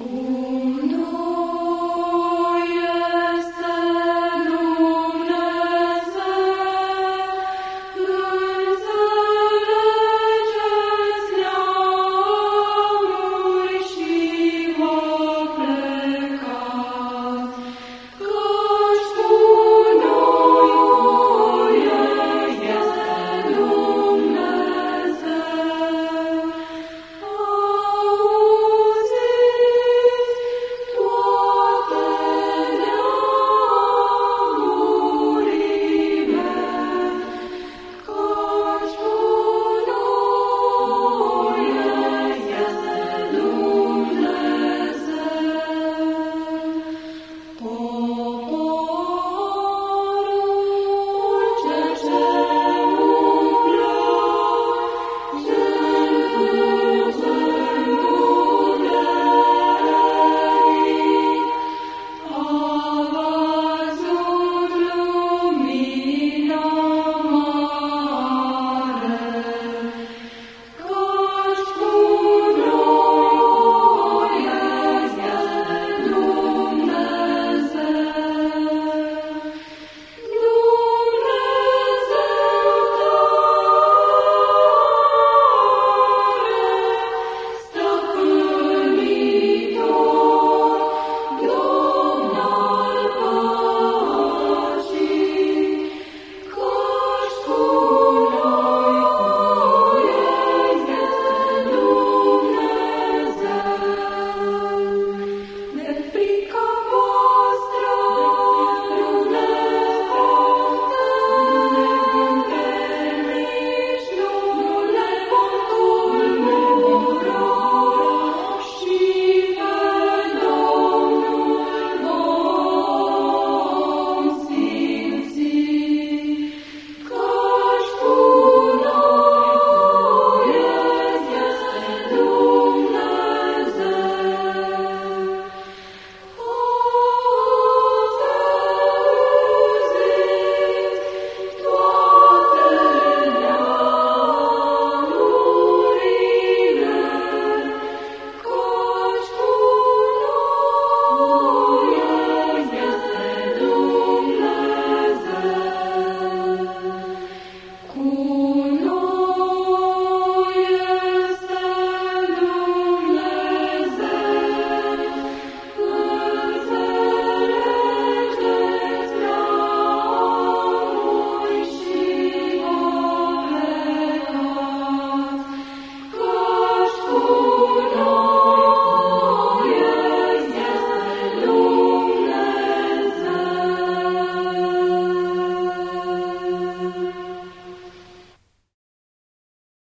Ooh.